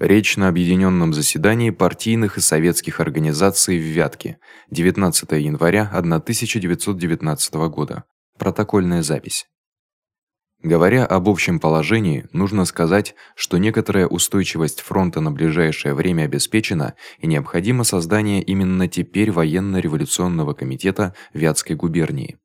Речь на объединённом заседании партийных и советских организаций в Вятке. 19 января 1919 года. Протокольная запись. Говоря об общем положении, нужно сказать, что некоторая устойчивость фронта на ближайшее время обеспечена, и необходимо создание именно теперь военно-революционного комитета Вятской губернии.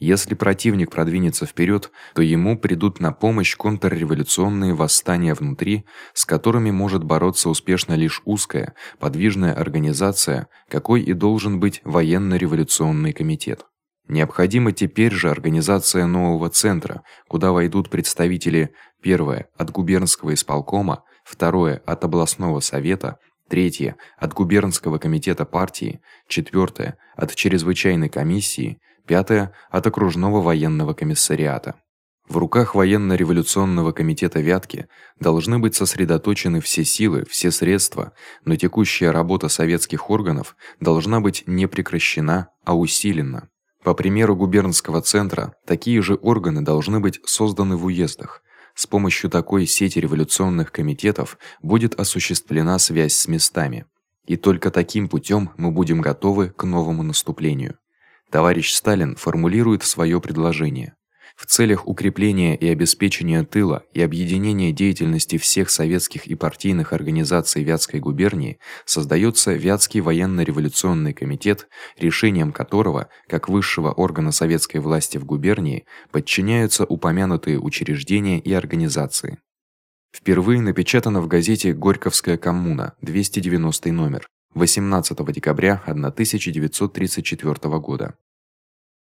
Если противник продвинется вперёд, то ему придут на помощь контрреволюционные восстания внутри, с которыми может бороться успешно лишь узкая, подвижная организация, какой и должен быть военно-революционный комитет. Необходима теперь же организация нового центра, куда войдут представители: первое от губернского исполкома, второе от областного совета, третье от губернского комитета партии, четвёртое от чрезвычайной комиссии, пятое от окружного военного комиссариата. В руках военно-революционного комитета Вятки должны быть сосредоточены все силы, все средства, но текущая работа советских органов должна быть не прекращена, а усилена. По примеру губернского центра, такие же органы должны быть созданы в уездах. С помощью такой сети революционных комитетов будет осуществлена связь с местами. И только таким путём мы будем готовы к новому наступлению. Товарищ Сталин формулирует своё предложение. В целях укрепления и обеспечения тыла и объединения деятельности всех советских и партийных организаций Вятской губернии создаётся Вятский военно-революционный комитет, решением которого, как высшего органа советской власти в губернии, подчиняются упомянутые учреждения и организации. Впервые напечатано в газете Горьковская коммуна, 290 номер. 18 декабря 1934 года.